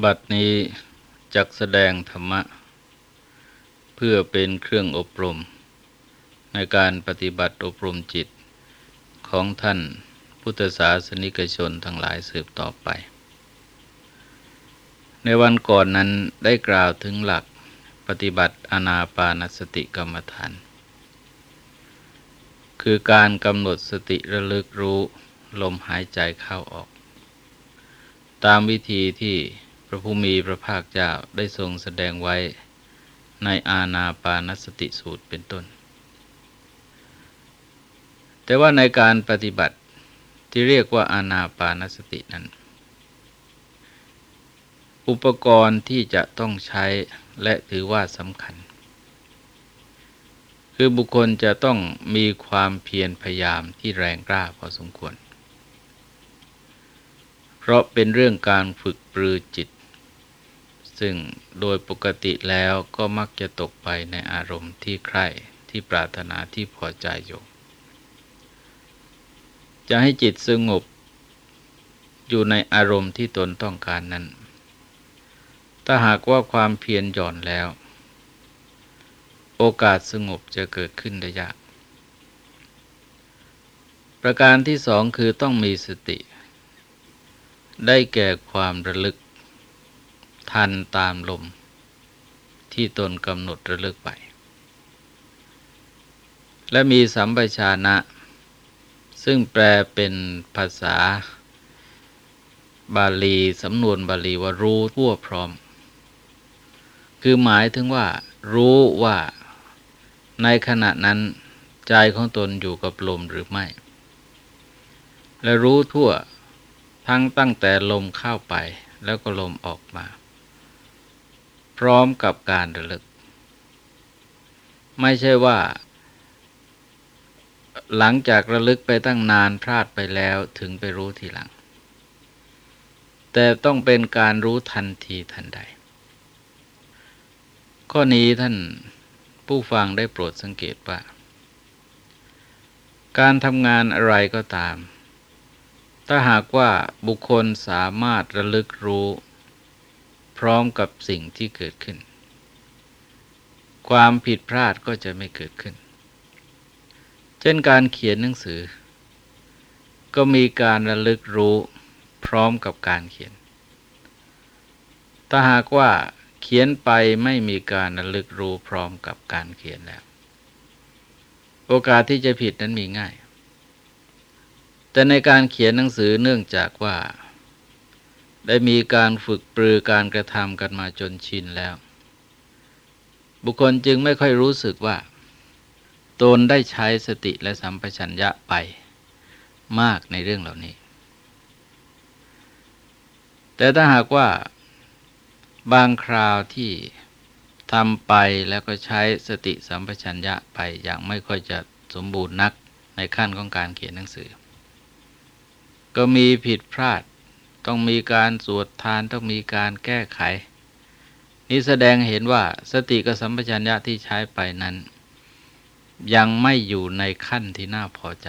บัดนี้จักแสดงธรรมะ เพื่อเป็นเครื่องอบรม ในการปฏิบัติอบรมจิตของท่านพุทธศาสนิกชนทั้งหลายสืบต่อไป ในวันก่อนนั้นได้กล่าวถึงหลักปฏิบัติอนาปานสติกรรมฐาน คือการกำหนดสติระลึกรู้ลมหายใจเข้าออก ตามวิธีที่ ระผู้มีพระภาคเจ้าได้ทรงแสดงไว้ในอาณาปานสติสูตรเป็นต้น แต่ว่าในการปฏิบัติที่เรียกว่าอาณาปานสตินั้น อุปกรณ์ที่จะต้องใช้และถือว่าสำคัญ คือบุคคลจะต้องมีความเพียรพยายามที่แรงกล้าพอสมควร เพราะเป็นเรื่องการฝึกปรือจิต ซึ่งโดยปกติแล้วก็มักจะตกไปในอารมณ์ที่ใคร่ที่ปรารถนาที่พอใจอยู่ จะให้จิตสงบอยู่ในอารมณ์ที่ตนต้องการนั้น ถ้าหากว่าความเพียรหย่อนแล้ว โอกาสสงบจะเกิดขึ้นได้ยาก ประการที่สองคือต้องมีสติ ได้แก่ความระลึก ทันตามลมที่ตนกำหนดระลึกไป และมีสัมปชานะ ซึ่งแปลเป็นภาษา บาลีสำนวนบาลีว่ารู้ทั่วพร้อม คือหมายถึงว่า รู้ว่าในขณะนั้นใจของตนอยู่กับลมหรือไม่ และรู้ทั่วทั้งตั้งแต่ลมเข้าไปแล้วก็ลมออกมา พร้อมกับการระลึก ไม่ใช่ว่า หลังจากระลึกไปตั้งนานพลาดไปแล้วถึงไปรู้ทีหลัง แต่ต้องเป็นการรู้ทันทีทันใด ข้อนี้ท่านผู้ฟังได้โปรดสังเกตว่า การทำงานอะไรก็ตาม ถ้าหากว่าบุคคลสามารถระลึกรู้ ร้อมกับสิ่งที่เกิดขึ้น ความผิดพลาดก็จะไม่เกิดขึ้น เช่นการเขียนหนังสือ ก็มีการระลึกรู้พร้อมกับการเขียน ถ้าหากว่าเขียนไปไม่มีการระลึกรู้พร้อมกับการเขียนแล้ว โอกาสที่จะผิดนั้นมีง่าย แต่ในการเขียนหนังสือเนื่องจากว่า ได้มีการฝึกปรือการกระทำกันมาจนชินแล้ว บุคคลจึงไม่ค่อยรู้สึกว่า ตนได้ใช้สติและสัมปชัญญะไปมากในเรื่องเหล่านี้ แต่ถ้าหากว่าบางคราวที่ทำไปแล้วก็ใช้สติสัมปชัญญะไปอย่างไม่ค่อยจะสมบูรณ์นักในขั้นของการเขียนหนังสือ ก็มีผิดพลาด ต้องมีการสวดทานต้องมีการแก้ไข นี้แสดงเห็นว่าสติกับสัมปชัญญะที่ใช้ไปนั้น ยังไม่อยู่ในขั้นที่น่าพอใจ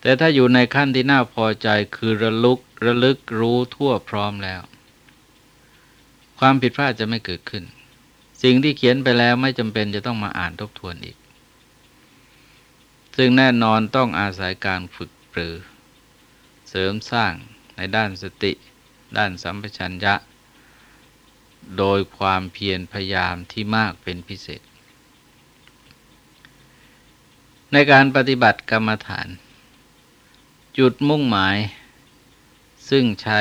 แต่ถ้าอยู่ในขั้นที่น่าพอใจคือระลึกระลึกรู้ทั่วพร้อมแล้ว ความผิดพลาดจะไม่เกิดขึ้น สิ่งที่เขียนไปแล้วไม่จำเป็นจะต้องมาอ่านทบทวนอีก ซึ่งแน่นอนต้องอาศัยการฝึกปรือเสริมสร้าง ในด้านสติ ด้านสัมปชัญญะ โดยความเพียรพยายามที่มากเป็นพิเศษ ในการปฏิบัติกรรมฐาน จุดมุ่งหมาย ซึ่งใช้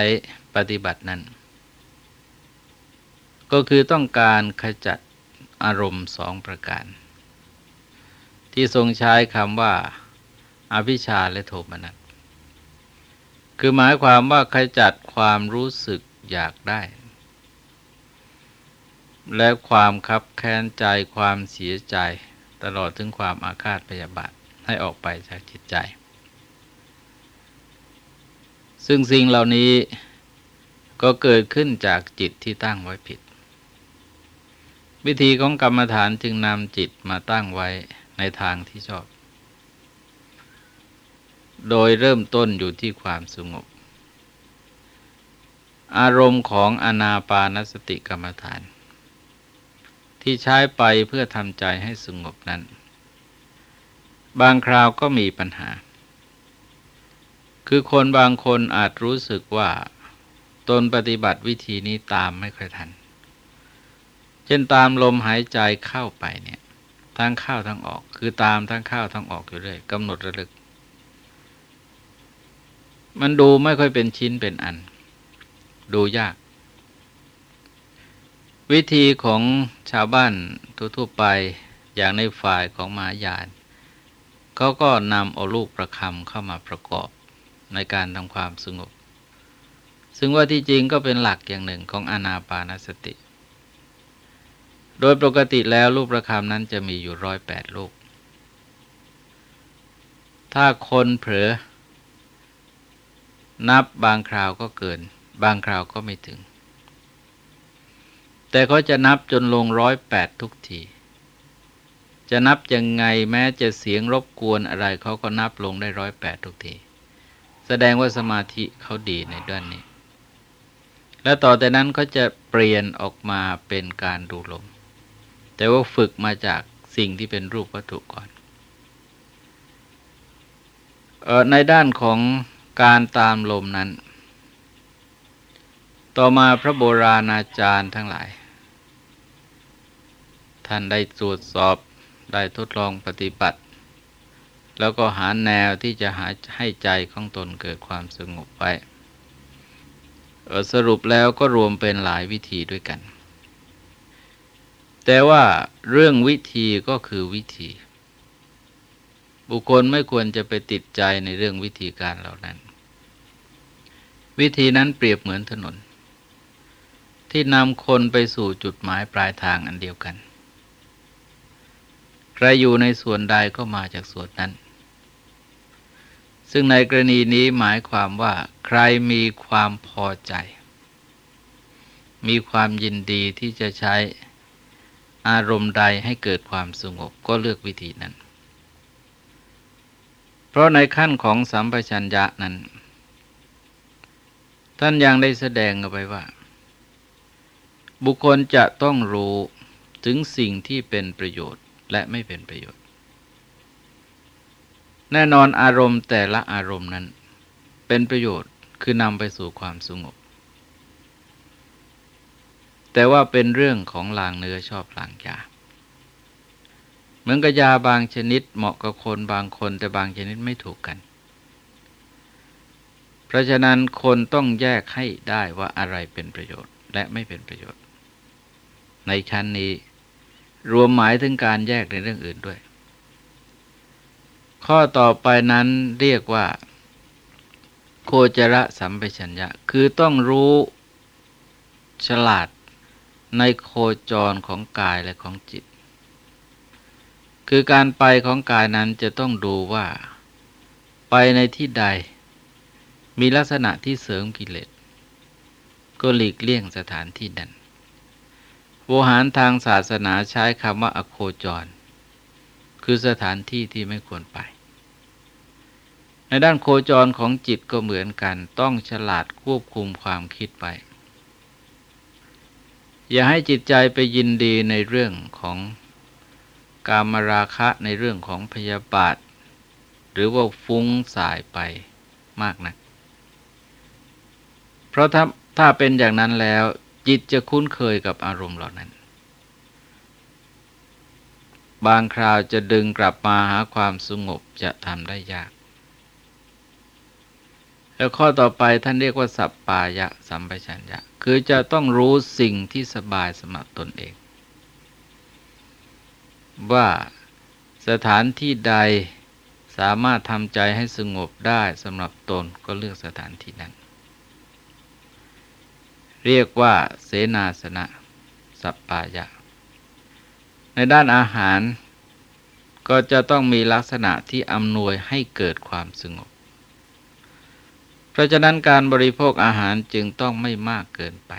ปฏิบัตินั้น ก็คือต้องการขจัดอารมณ์สองประการ ที่ทรงใช้คำว่าอาภิชาและโทมนัส คือหมายความว่าขจัดความรู้สึกอยากได้ และความคับแค้นใจความเสียใจ ตลอดถึงความอาฆาตพยาบาทให้ออกไปจากจิตใจ ซึ่งสิ่งเหล่านี้ก็เกิดขึ้นจากจิตที่ตั้งไว้ผิด วิธีของกรรมฐานจึงนำจิตมาตั้งไว้ในทางที่ชอบ โดยเริ่มต้นอยู่ที่ความสงบ อารมณ์ของอนาปานสติกรรมฐาน ที่ใช้ไปเพื่อทำใจให้สงบนั้น บางคราวก็มีปัญหา คือคนบางคนอาจรู้สึกว่าตนปฏิบัติวิธีนี้ตามไม่ค่อยทัน เช่นตามลมหายใจเข้าไปเนี่ยทั้งเข้าทั้งออก คือตามทั้งเข้าทั้งออกอยู่เรื่อยกำหนดระลึก มันดูไม่ค่อยเป็นชิ้นเป็นอัน ดูยาก วิธีของชาวบ้านทั่วๆไปอย่างในฝ่ายของมหายานเขาก็นำเอาลูกประคำเข้ามาประกอบในการทำความสงบ ซึ่งว่าที่จริงก็เป็นหลักอย่างหนึ่งของอนาปานสติ โดยปกติแล้วรูปประคำนั้นจะมีอยู่ร้อยแปดลูก ถ้าคนเผลอ นับบางคราวก็เกิน บางคราวก็ไม่ถึง แต่เขาจะนับจนลงร้อยแปดทุกที จะนับยังไงแม้จะเสียงรบกวนอะไรเขาก็นับลงได้ร้อยแปดทุกที แสดงว่าสมาธิเขาดีในด้านนี้ แล้วต่อแต่นั้นก็จะเปลี่ยนออกมาเป็นการดูลม แต่ว่าฝึกมาจากสิ่งที่เป็นรูปวัตถุก่อนออในด้านของ การตามลมนั้น ต่อมาพระโบราณอาจารย์ทั้งหลาย ท่านได้ตรวจสอบได้ทดลองปฏิบัติ แล้วก็หาแนวที่จะหาให้ใจของตนเกิดความสงบไว้สรุปแล้วก็รวมเป็นหลายวิธีด้วยกัน แต่ว่าเรื่องวิธีก็คือวิธี บุคคลไม่ควรจะไปติดใจในเรื่องวิธีการเหล่านั้น วิธีนั้นเปรียบเหมือนถนน ที่นำคนไปสู่จุดหมายปลายทางอันเดียวกัน ใครอยู่ในส่วนใดก็มาจากส่วนนั้น ซึ่งในกรณีนี้หมายความว่า ใครมีความพอใจ มีความยินดีที่จะใช้อารมณ์ใดให้เกิดความสงบก็เลือกวิธีนั้น เพราะในขั้นของสัมปชัญญะนั้น ท่านยังได้แสดงเอาไปว่า บุคคลจะต้องรู้ถึงสิ่งที่เป็นประโยชน์และไม่เป็นประโยชน์ แน่นอนอารมณ์แต่ละอารมณ์นั้น เป็นประโยชน์คือนำไปสู่ความสงบ แต่ว่าเป็นเรื่องของลางเนื้อชอบลางยาเหมือนกับยาบางชนิดเหมาะกับคนบางคนแต่บางชนิดไม่ถูกกัน เพราะฉะนั้นคนต้องแยกให้ได้ว่าอะไรเป็นประโยชน์และไม่เป็นประโยชน์ ในชั้นนี้รวมหมายถึงการแยกในเรื่องอื่นด้วย ข้อต่อไปนั้นเรียกว่า โคจระสัมปชัญญะ คือต้องรู้ฉลาดในโคจรของกายและของจิต คือการไปของกายนั้นจะต้องดูว่า ไปในที่ใด มีลักษณะที่เสริมกิเลสก็หลีกเลี่ยงสถานที่นั้นโวหารทางศาสนาใช้คำว่าอโคจร คือสถานที่ที่ไม่ควรไป ในด้านโคจรของจิตก็เหมือนกันต้องฉลาดควบคุมความคิดไป อย่าให้จิตใจไปยินดีในเรื่องของกามราคะในเรื่องของพยาบาท หรือว่าฟุ้งสายไปมากนัก ราะถ้าถ้าเป็นอย่างนั้นแล้ว จิตจะคุ้นเคยกับอารมณ์เหล่านั้น บางคราวจะดึงกลับมาหาความสงบจะทำได้ยาก แล้วข้อต่อไปท่านเรียกว่า สัปปายะสัมปชัญญะ คือจะต้องรู้สิ่งที่สบายสำหรับตนเอง ว่าสถานที่ใดสามารถทำใจให้สงบได้สำหรับตนก็เลือกสถานที่นั้น เรียกว่าเสนาสนะสัปปายะ ในด้านอาหารก็จะต้องมีลักษณะที่อำนวยให้เกิดความสงบ เพราะฉะนั้นการบริโภคอาหารจึงต้องไม่มากเกินไป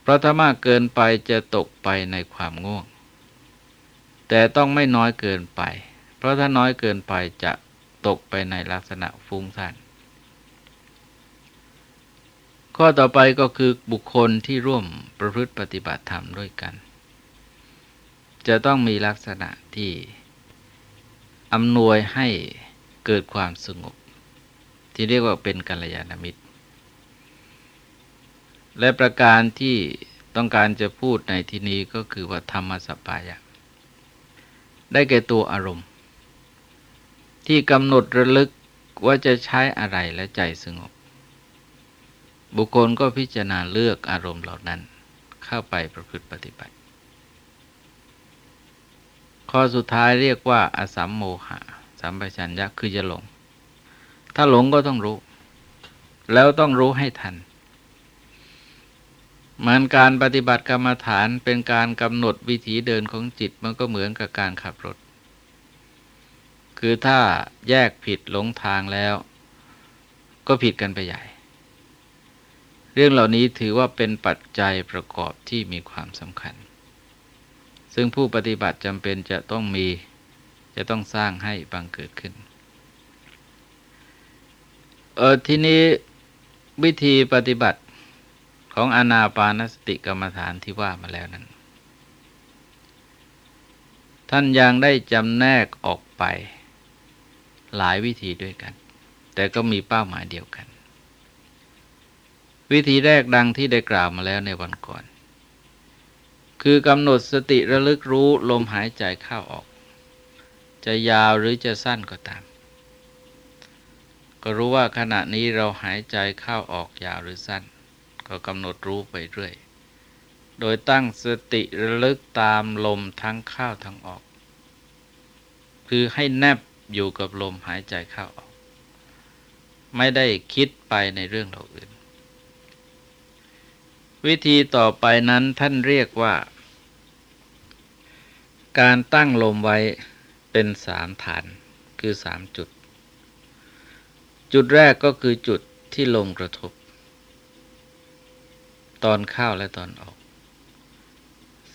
เพราะถ้ามากเกินไปจะตกไปในความง่วง แต่ต้องไม่น้อยเกินไป เพราะถ้าน้อยเกินไปจะตกไปในลักษณะฟุ้งซ่าน ข้อต่อไปก็คือบุคคลที่ร่วมประพฤติปฏิบัติธรรมด้วยกัน จะต้องมีลักษณะที่อำนวยให้เกิดความสงบ ที่เรียกว่าเป็นกัลยาณมิตร และประการที่ต้องการจะพูดในที่นี้ก็คือว่าธรรมสปายะ ได้แก่ตัวอารมณ์ ที่กำหนดระลึกว่าจะใช้อะไรและใจสงบ บุคคลก็พิจารณาเลือกอารมณ์เหล่านั้น เข้าไปประพฤติปฏิบัติ ข้อสุดท้ายเรียกว่าอสัมโมหะสัมปชัญญะคือจะหลง ถ้าหลงก็ต้องรู้ แล้วต้องรู้ให้ทันมันการปฏิบัติกรรมฐานเป็นการกำหนดวิถีเดินของจิตมันก็เหมือนกับการขับรถ คือถ้าแยกผิดหลงทางแล้ว ก็ผิดกันไปใหญ่ เรื่องเหล่านี้ถือว่าเป็นปัจจัยประกอบที่มีความสำคัญ ซึ่งผู้ปฏิบัติจำเป็นจะต้องมี จะต้องสร้างให้บังเกิดขึ้น เออทีนี้วิธีปฏิบัติของอนาปานสติกรรมฐานที่ว่ามาแล้วนั้น ท่านยังได้จำแนกออกไปหลายวิธีด้วยกัน แต่ก็มีเป้าหมายเดียวกัน วิธีแรกดังที่ได้กล่าวมาแล้วในวันก่อน คือกำหนดสติระลึกรู้ลมหายใจเข้าออก จะยาวหรือจะสั้นก็ตาม ก็รู้ว่าขณะนี้เราหายใจเข้าออกยาวหรือสั้น ก็กำหนดรู้ไปเรื่อย โดยตั้งสติระลึกตามลมทั้งเข้าทั้งออก คือให้แนบอยู่กับลมหายใจเข้าออก ไม่ได้คิดไปในเรื่องเราอื่น วิธีต่อไปนั้นท่านเรียกว่า การตั้งลมไว้เป็นสามฐานคือสามจุด จุดแรกก็คือจุดที่ลมกระทบ ตอนเข้าและตอนออก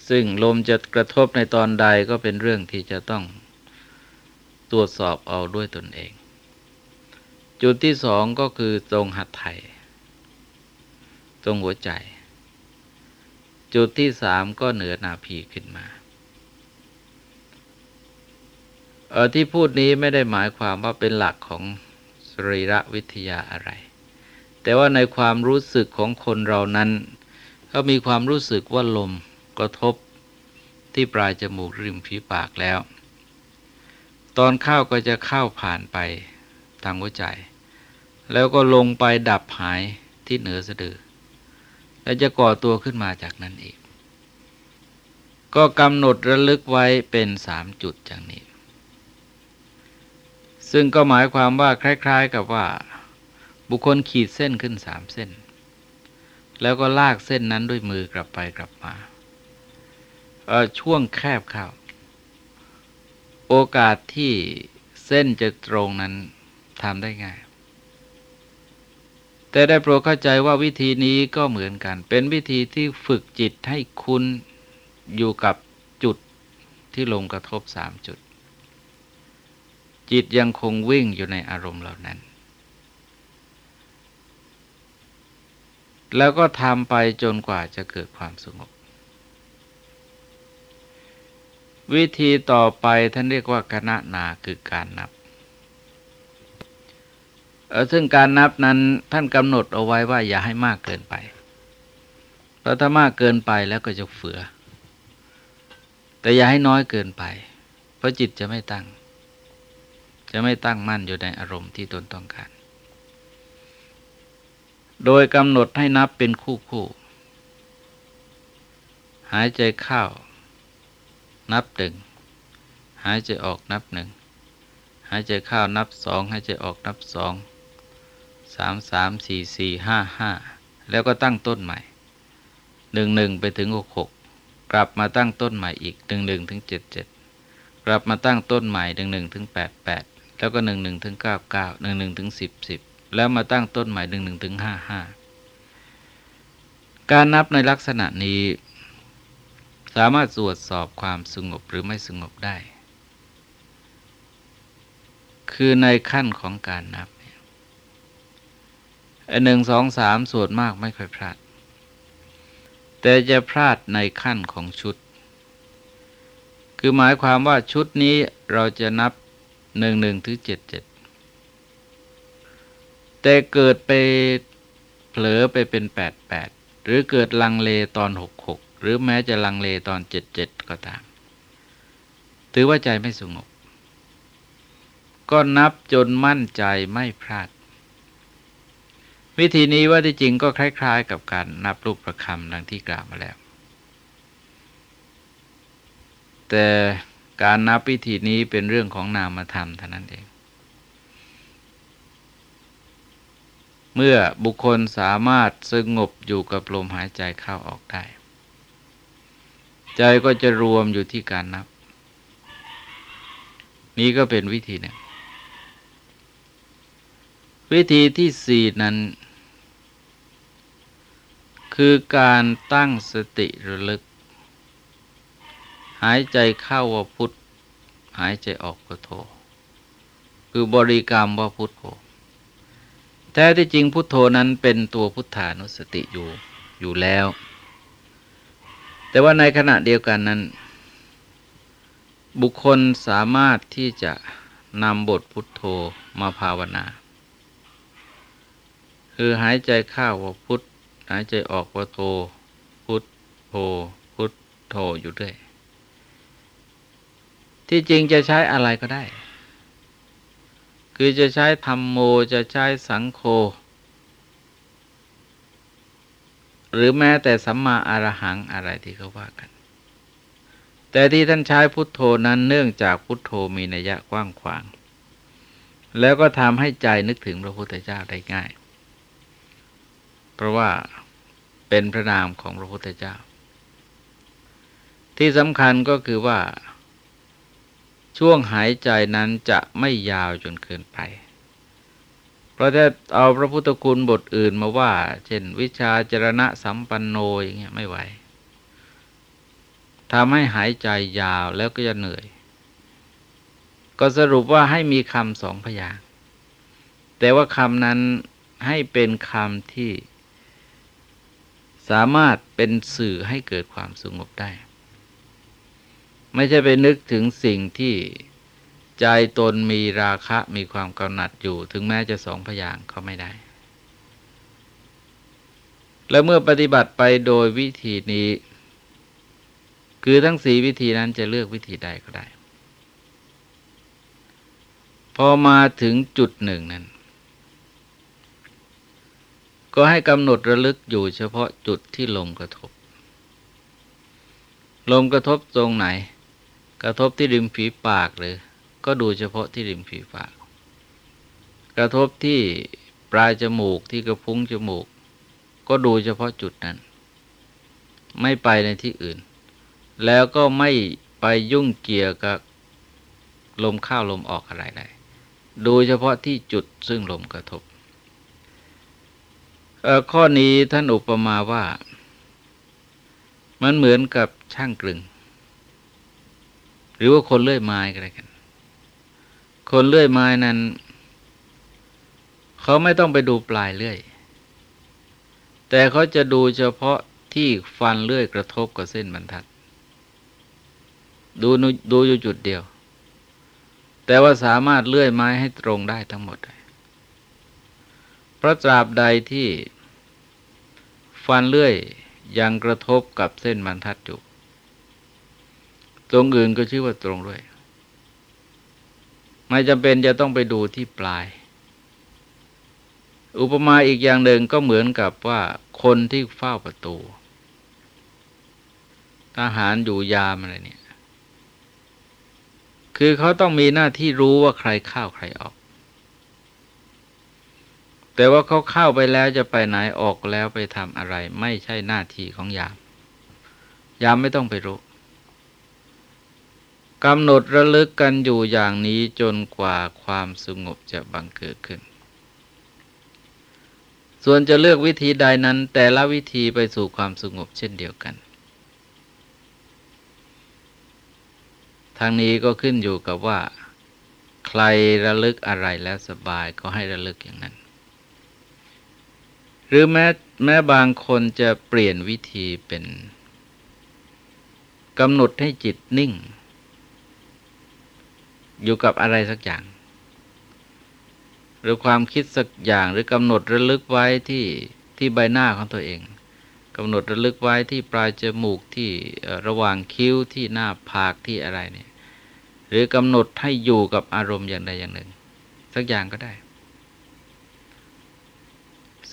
ซึ่งลมจะกระทบในตอนใดก็เป็นเรื่องที่จะต้องตรวจสอบเอาด้วยตนเอง จุดที่สองก็คือตรงหัดไทยตรงหัวใจ จุดที่สามก็เหนือนาพีขึ้นมาเออที่พูดนี้ไม่ได้หมายความว่าเป็นหลักของสรีระวิทยาอะไร แต่ว่าในความรู้สึกของคนเรานั้นเขามีความรู้สึกว่าลมกระทบที่ปลายจมูกริมฝีปากแล้ว ตอนเข้าก็จะเข้าผ่านไปทางหัวใจ แล้วก็ลงไปดับหายที่เหนือสะดือ แล้วจะก่อตัวขึ้นมาจากนั้นเอีกก็กำหนดระลึกไว้เป็นสามจุดอย่างนี้ ซึ่งก็หมายความว่าคล้าย ๆ กับว่า บุคคลขีดเส้นขึ้นสามเส้น แล้วก็ลากเส้นนั้นด้วยมือกลับไปกลับมาช่วงแคบเข้าโอกาสที่เส้นจะตรงนั้นทำได้ง่าย แต่ได้โปรดเข้าใจว่าวิธีนี้ก็เหมือนกัน เป็นวิธีที่ฝึกจิตให้คุ้นอยู่กับจุดที่ลงกระทบสามจุด จิตยังคงวิ่งอยู่ในอารมณ์เหล่านั้น แล้วก็ทำไปจนกว่าจะเกิดความสงบ วิธีต่อไปท่านเรียกว่าคณะนาคือการนับ ซึ่งการนับนั้นท่านกำหนดเอาไว้ว่าอย่าให้มากเกินไป เพราะถ้ามากเกินไปแล้วก็จะเฟือ แต่อย่าให้น้อยเกินไป เพราะจิตจะไม่ตั้ง จะไม่ตั้งมั่นอยู่ในอารมณ์ที่ตนต้องการ โดยกำหนดให้นับเป็นคู่คู่ หายใจเข้า นับหนึ่ง หายใจออกนับหนึ่งหายใจเข้านับสองหายใจออกนับสองามสามสี่สี่ห้าห้าแล้วก็ตั้งต้นใหม่หนึ่งหนึ่งไปถึงหกหกกลับมาตั้งต้นใหม่อีกหนึ่งหนึ่งถึงเจ็ดเจ็ดกลับมาตั้งต้นใหม่หนึ่งหนึ่งถึงแปดแปดแล้วก็หนึ่งหนึ่งถึงเก้าเก้าหนึ่งหนึ่งถึงสิบสิบแล้วมาตั้งต้นใหม่หนึ่งหนึ่งถึงห้าห้าการนับในลักษณะนี้ สามารถตรวจสอบความสงบหรือไม่สงบได้ คือในขั้นของการนับ หนึ่งสองสามส่วนมากไม่ค่อยพลาด แต่จะพลาดในขั้นของชุด คือหมายความว่าชุดนี้เราจะนับหนึ่งหนึ่งถึงเจ็ดเจ็ดแต่เกิดไปเผลอไปเป็นแปดแปดหรือเกิดลังเลตอนหกหกหรือแม้จะลังเลตอนเจ็ดเจ็ดก็ตาม ถือว่าใจไม่สงบ ก็นับจนมั่นใจไม่พลาด วิธีนี้ว่าที่จริงก็คล้าย ๆ กับการนับรูปประคำดังที่กล่าวมาแล้ว แต่การนับวิธีนี้เป็นเรื่องของนามธรรมเท่านั้นเอง เมื่อบุคคลสามารถสงบอยู่กับลมหายใจเข้าออกได้ ใจก็จะรวมอยู่ที่การนับ นี้ก็เป็นวิธีหนึ่งวิธีที่สี่นั้น คือการตั้งสติระลึก หายใจเข้าว่าพุทธหายใจออกว่าโท คือบริกรรมว่าพุทโธแท้ที่จริงพุทโธนั้นเป็นตัวพุทธานุสติอยู่อยู่แล้ว แต่ว่าในขณะเดียวกันนั้น บุคคลสามารถที่จะนำบทพุทโธมาภาวนา คือหายใจเข้าว่าพุท หายใจออกว่าโธพุทโธพุทโธอยู่ด้วย ที่จริงจะใช้อะไรก็ได้ คือจะใช้ธรรมโมจะใช้สังโฆหรือแม้แต่สัมมาอารหังอะไรที่เขาว่ากัน แต่ที่ท่านใช้พุทโธนั้นเนื่องจากพุทโธมีนัยยะกว้างขวาง แล้วก็ทำให้ใจนึกถึงพระพุทธเจ้าได้ง่าย เพราะว่า เป็นพระนามของพระพุทธเจ้า ที่สำคัญก็คือว่า ช่วงหายใจนั้นจะไม่ยาวจนเกินไป เพราะถ้าเอาพระพุทธคุณบทอื่นมาว่า เช่น วิชาจรณะสัมปันโนอย่างเงี้ยไม่ไหวทำให้หายใจยาวแล้วก็จะเหนื่อย ก็สรุปว่าให้มีคำสองพยางแต่ว่าคำนั้นให้เป็นคำที่ สามารถเป็นสื่อให้เกิดความสงบได้ ไม่ใช่ไปนึกถึงสิ่งที่ใจตนมีราคะมีความกำหนัดอยู่ ถึงแม้จะสองพยางเขาไม่ได้ และเมื่อปฏิบัติไปโดยวิธีนี้ คือทั้งสีวิธีนั้นจะเลือกวิธีใดก็ได้ พอมาถึงจุดหนึ่งนั้น ก็ให้กำหนดระลึกอยู่เฉพาะจุดที่ลมกระทบ ลมกระทบตรงไหน กระทบที่ริมฝีปากเลยก็ดูเฉพาะที่ริมฝีปาก กระทบที่ปลายจมูกที่กระพุ้งจมูก ก็ดูเฉพาะจุดนั้น ไม่ไปในที่อื่น แล้วก็ไม่ไปยุ่งเกี่ยวกับลมเข้าลมออกอะไรเลยดูเฉพาะที่จุดซึ่งลมกระทบ ข้อนี้ท่านอุปมาว่า มันเหมือนกับช่างกลึง หรือว่าคนเลื่อยไม้ก็ได้กัน คนเลื่อยไม้นั้น เขาไม่ต้องไปดูปลายเลื่อย แต่เขาจะดูเฉพาะที่ฟันเลื่อยกระทบกับเส้นบรรทัด ดูดูอยู่จุดเดียว แต่ว่าสามารถเลื่อยไม้ให้ตรงได้ทั้งหมดเพระตราบใดที่ฟันเลื่อยยังกระทบกับเส้นบรรทัดอยู่ตรงอื่นก็ชื่อว่าตรงด้วย ไม่จำเป็นจะต้องไปดูที่ปลาย อุปมาอีกอย่างหนึ่งก็เหมือนกับว่าคนที่เฝ้าประตู ทหารอยู่ยามอะไรเนี่ย คือเขาต้องมีหน้าที่รู้ว่าใครเข้าใครออก แต่ว่าเขาเข้าไปแล้วจะไปไหนออกแล้วไปทำอะไร ไม่ใช่หน้าที่ของยาม ยามไม่ต้องไปรู้กำหนดระลึกกันอยู่อย่างนี้จนกว่าความสงบจะบังเกิดขึ้น ส่วนจะเลือกวิธีใดนั้น แต่ละวิธีไปสู่ความสงบเช่นเดียวกัน ทางนี้ก็ขึ้นอยู่กับว่า ใครระลึกอะไรแล้วสบายก็ให้ระลึกอย่างนั้น หรือแม้แม้บางคนจะเปลี่ยนวิธีเป็นกำหนดให้จิตนิ่ง อยู่กับอะไรสักอย่าง หรือความคิดสักอย่างหรือกำหนดระลึกไว้ที่ที่ใบหน้าของตัวเองกำหนดระลึกไว้ที่ปลายจมูกที่ระหว่างคิ้วที่หน้าผากที่อะไรเนี่ยหรือกำหนดให้อยู่กับอารมณ์อย่างใดอย่างหนึ่ง สักอย่างก็ได้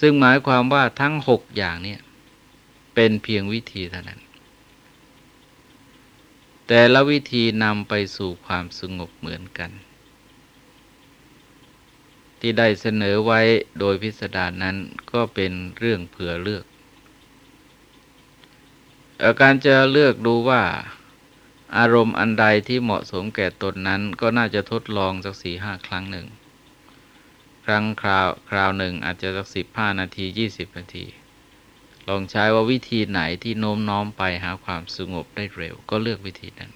ซึ่งหมายความว่าทั้งหกอย่างเนี่ยเป็นเพียงวิธีเท่านั้น แต่ละวิธีนำไปสู่ความสงบเหมือนกัน ที่ได้เสนอไว้โดยพิสดารนั้นก็เป็นเรื่องเผื่อเลือกการจะเลือกดูว่าอารมณ์อันใดที่เหมาะสมแก่ตนนั้นก็น่าจะทดลองสักสี่ห้าครั้งหนึ่ง ครั้งคราวคราวหนึ่งอาจจะสักสิบห้านาทียี่สิบนาที ลองใช้ว่าวิธีไหนที่โน้มน้อมไปหาความสงบได้เร็ว ก็เลือกวิธีนั้น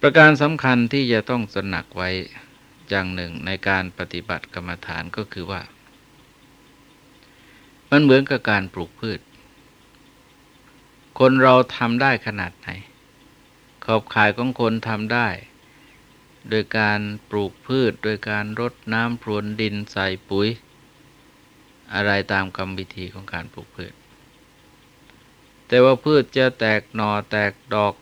ประการสำคัญที่จะต้องสนักไว้อย่างหนึ่งในการปฏิบัติกรรมฐานก็คือว่า มันเหมือนกับการปลูกพืช คนเราทำได้ขนาดไหน ขอบข่ายของคนทำได้ โดยการปลูกพืช โดยการรดน้ำพรวนดินใส่ปุ๋ย อะไรตามกรรมวิธีของการปลูกพืช แต่ว่าพืชจะแตกหนอแตกดอก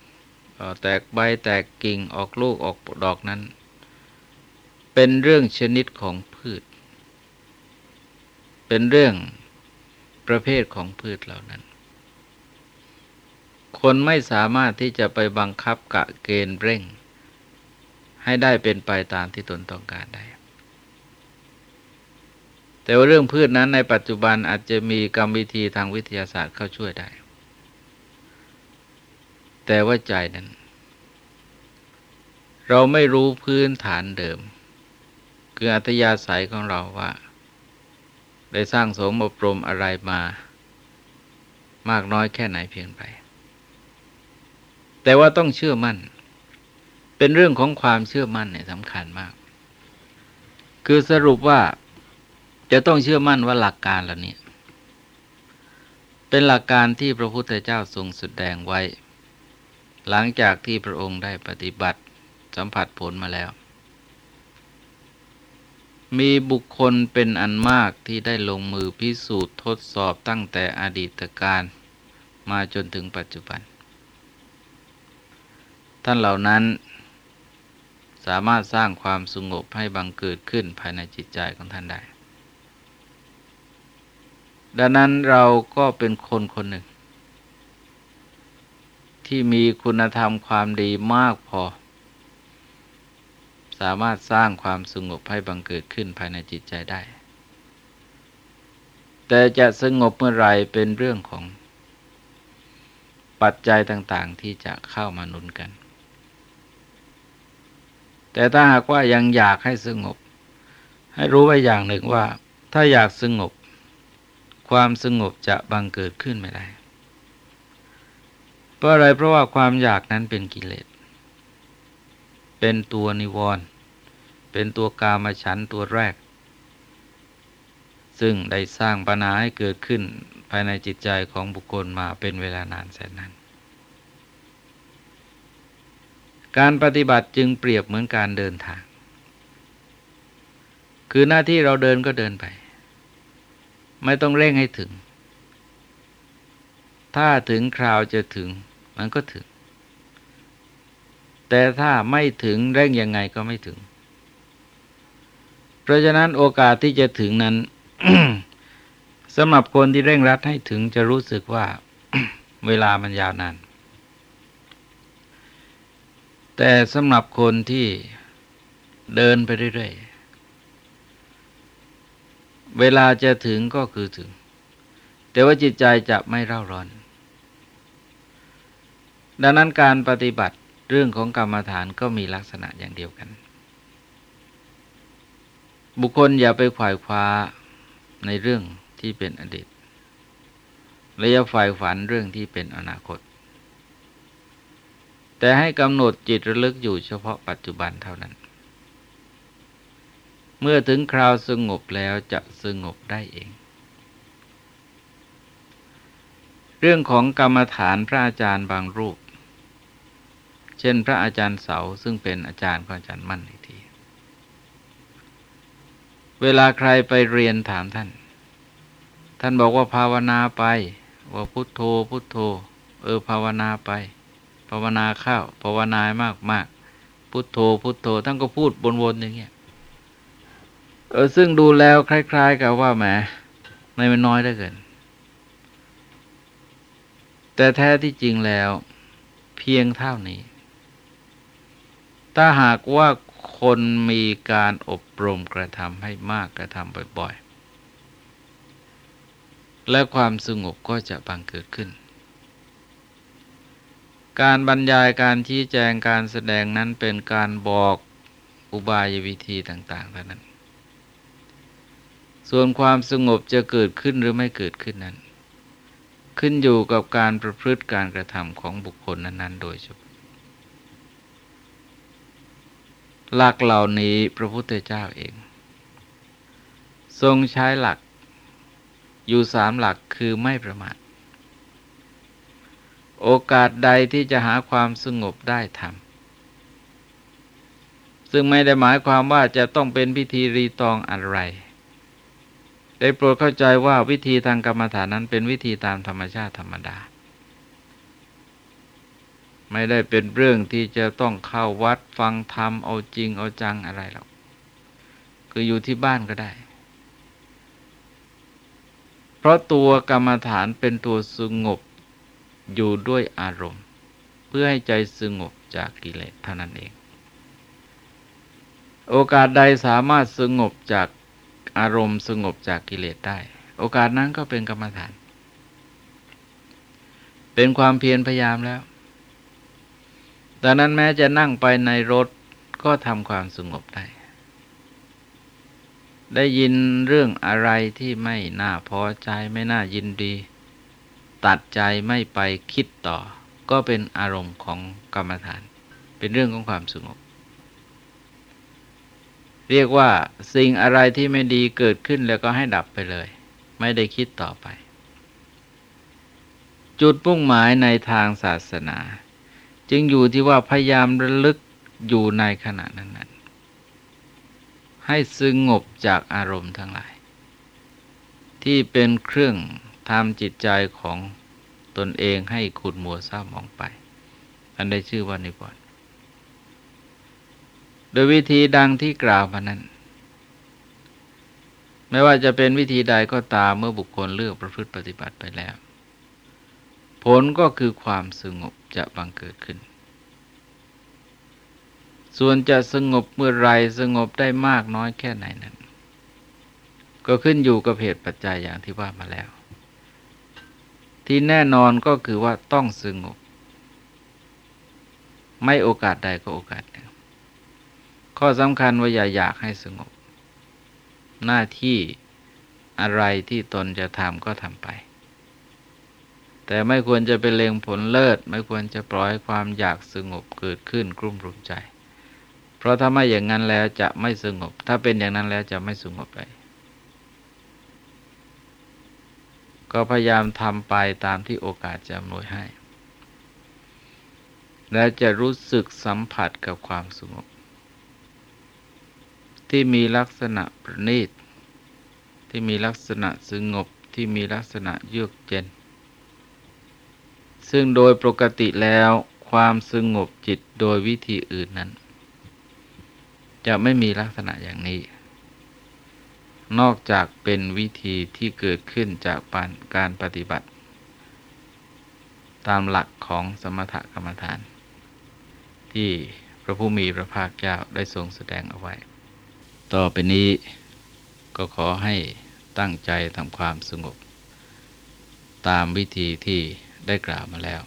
แตกใบแตกกิ่งออกลูกออกดอกนั้น เป็นเรื่องชนิดของพืช เป็นเรื่องประเภทของพืชเหล่านั้นคนไม่สามารถที่จะไปบังคับกะเกณฑ์เร่ง ให้ได้เป็นไปตามที่ตนต้องการได้ แต่ว่าเรื่องพืชนั้นในปัจจุบันอาจจะมีกรรมวิธีทางวิทยาศาสตร์เข้าช่วยได้ แต่ว่าใจนั้น เราไม่รู้พื้นฐานเดิม คืออัตยาศัยของเราว่า ได้สร้างสมอบรมอะไรมา มากน้อยแค่ไหนเพียงไรแต่ว่าต้องเชื่อมั่น เป็นเรื่องของความเชื่อมั่นเนี่ยสำคัญมาก คือสรุปว่าจะต้องเชื่อมั่นว่าหลักการเหล่านี้เป็นหลักการที่พระพุทธเจ้าทรงสุดแดงไว้ หลังจากที่พระองค์ได้ปฏิบัติสัมผัสผลมาแล้ว มีบุคคลเป็นอันมากที่ได้ลงมือพิสูจน์ทดสอบตั้งแต่อดีตการมาจนถึงปัจจุบัน ท่านเหล่านั้น สามารถสร้างความสงบให้บังเกิดขึ้นภายในจิตใจของท่านได้ ดังนั้นเราก็เป็นคนคนหนึ่ง ที่มีคุณธรรมความดีมากพอ สามารถสร้างความสงบให้บังเกิดขึ้นภายในจิตใจได้ แต่จะสงบเมื่อไรเป็นเรื่องของปัจจัยต่างๆที่จะเข้ามาหนุนกัน แต่ถ้าหากว่ายังอยากให้สงบ ให้รู้ไว้อย่างหนึ่งว่า ถ้าอยากสงบ ความสงบจะบังเกิดขึ้นไม่ได้ เพราะอะไรเพราะว่าความอยากนั้นเป็นกิเลส เป็นตัวนิวรณ์เป็นตัวกามฉันตัวแรก ซึ่งได้สร้างปัญหาให้เกิดขึ้นภายในจิตใจของบุคคลมาเป็นเวลานานแสนนาน การปฏิบัติจึงเปรียบเหมือนการเดินทาง คือหน้าที่เราเดินก็เดินไป ไม่ต้องเร่งให้ถึง ถ้าถึงคราวจะถึง มันก็ถึง แต่ถ้าไม่ถึงเร่งยังไงก็ไม่ถึง เพราะฉะนั้นโอกาสที่จะถึงนั้นสำหรับคนที่เร่งรัดให้ถึงจะรู้สึกว่าเวลามันยาวนาน แต่สำหรับคนที่เดินไปเรื่อยๆ เวลาจะถึงก็คือถึง แต่ว่าจิตใจจะไม่เร่าร้อน ดังนั้นการปฏิบัติเรื่องของกรรมฐานก็มีลักษณะอย่างเดียวกัน บุคคลอย่าไปขวายคว้าในเรื่องที่เป็นอดีตและอย่าฝ่ายฝันเรื่องที่เป็นอนาคต แต่ให้กำหนดจิตระลึกอยู่เฉพาะปัจจุบันเท่านั้น เมื่อถึงคราวสงบแล้วจะสงบได้เอง เรื่องของกรรมฐานพระอาจารย์บางรูป เช่นพระอาจารย์เสาซึ่งเป็นอาจารย์ของอาจารย์มั่นอีกที เวลาใครไปเรียนถามท่าน ท่านบอกว่าภาวนาไป ว่าพุทโธพุทโธ เออภาวนาไป ภาวนาเข้าภาวนามากมากพุทโธพุทโธท่านก็พูดวนๆอย่างเงี้ยเออซึ่งดูแล้วคล้าย ๆ กับว่าแหมในมันน้อยได้เกิน แต่แท้ที่จริงแล้ว เพียงเท่านี้ ถ้าหากว่าคนมีการอบรมกระทำให้มากกระทำบ่อย ๆ และความสงบก็จะบังเกิดขึ้น การบรรยายการชี้แจงการแสดงนั้นเป็นการบอกอุบายวิธีต่างๆเท่านั้น ส่วนความสงบจะเกิดขึ้นหรือไม่เกิดขึ้นนั้น ขึ้นอยู่กับการประพฤติการกระทำของบุคคลนั้นๆ โดยเฉพาะหลักเหล่านี้พระพุทธเจ้าเอง ทรงใช้หลักอยู่สามหลักคือไม่ประมาท โอกาสใดที่จะหาความสงบได้ทำซึ่งไม่ได้หมายความว่าจะต้องเป็นพิธีรีตองอะไร ได้โปรดเข้าใจว่าวิธีทางกรรมฐานนั้นเป็นวิธีตามธรรมชาติธรรมดา ไม่ได้เป็นเรื่องที่จะต้องเข้าวัดฟังธรรมเอาจริงเอาจังอะไรหรอกคืออยู่ที่บ้านก็ได้ เพราะตัวกรรมฐานเป็นตัวสงบ อยู่ด้วยอารมณ์ เพื่อให้ใจสงบจากกิเลสเท่านั้นเอง โอกาสใดสามารถสงบจากอารมณ์สงบจากกิเลสได้ โอกาสนั้นก็เป็นกรรมฐาน เป็นความเพียรพยายามแล้วดังนั้นแม้จะนั่งไปในรถก็ทำความสงบได้ ได้ยินเรื่องอะไรที่ไม่น่าพอใจไม่น่ายินดี ตัดใจไม่ไปคิดต่อ ก็เป็นอารมณ์ของกรรมฐาน เป็นเรื่องของความสงบ เรียกว่าสิ่งอะไรที่ไม่ดีเกิดขึ้นแล้วก็ให้ดับไปเลย ไม่ได้คิดต่อไป จุดปุ่งหมายในทางศาสนา จึงอยู่ที่ว่าพยายามระลึกอยู่ในขณะนั้นๆให้สงบจากอารมณ์ทั้งหลาย ที่เป็นเครื่อง ทำจิตใจของตนเองให้ขุดมัวเศร้ามองไป อันได้ชื่อว่านิวรณ์โดยวิธีดังที่กล่าวมานั้น ไม่ว่าจะเป็นวิธีใดก็ตามเมื่อบุคคลเลือกประพฤติปฏิบัติไปแล้ว ผลก็คือความสงบจะบังเกิดขึ้น ส่วนจะสงบเมื่อไรสงบได้มากน้อยแค่ไหนนั้น ก็ขึ้นอยู่กับเหตุปัจจัยอย่างที่ว่ามาแล้ว ที่แน่นอนก็คือว่าต้องสงบ ไม่โอกาสใดก็โอกาสหนึ่งข้อสำคัญว่าอย่าอยากให้สงบ หน้าที่อะไรที่ตนจะทำก็ทำไป แต่ไม่ควรจะเป็นเลงผลเลิศ ไม่ควรจะปล่อยความอยากสงบเกิดขึ้นกลุ่มรุมใจ เพราะถ้าไม่อย่างนั้นแล้วจะไม่สงบ ถ้าเป็นอย่างนั้นแล้วจะไม่สงบเลย ก็พยายามทำไปตามที่โอกาสจะอำนวยให้ และจะรู้สึกสัมผัสกับความสงบ ที่มีลักษณะประณีต ที่มีลักษณะสงบที่มีลักษณะเยือกเย็น ซึ่งโดยปกติแล้วความสงบจิตโดยวิธีอื่นนั้น จะไม่มีลักษณะอย่างนี้ นอกจากเป็นวิธีที่เกิดขึ้นจากการปฏิบัติ ตามหลักของสมถกรรมฐาน ที่พระผู้มีพระภาคเจ้าได้ทรงแสดงเอาไว้ ต่อไปนี้ก็ขอให้ตั้งใจทำความสงบ ตามวิธีที่ได้กล่าวมาแล้ว